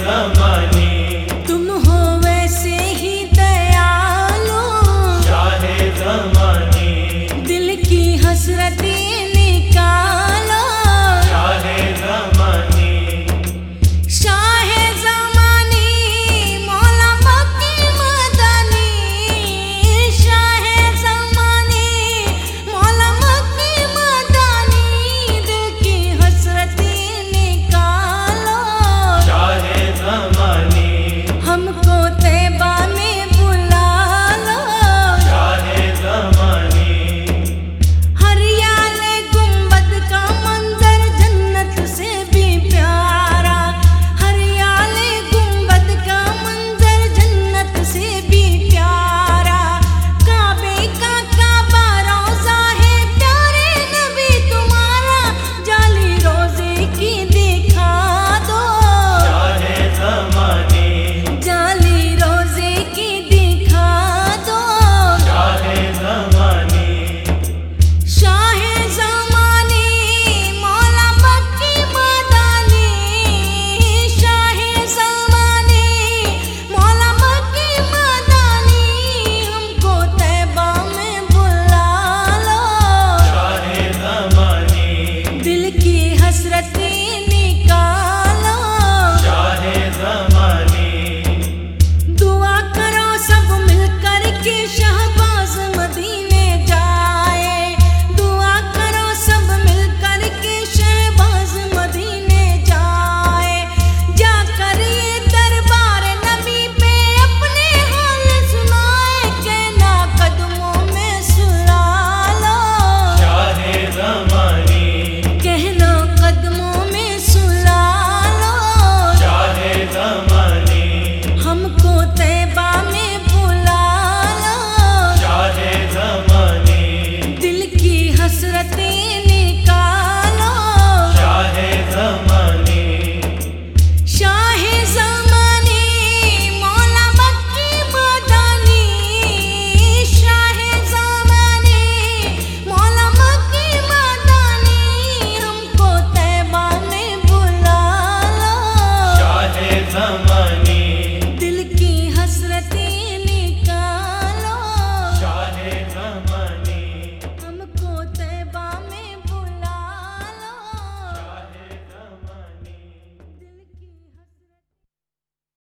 رمضان